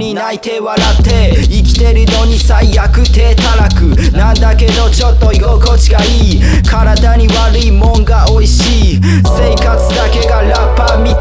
に泣いて笑って生きてるのに最悪手たらく。なんだけどちょっと居心地がいい。体に悪いもんが美味しい。生活だけがラッパーみたい。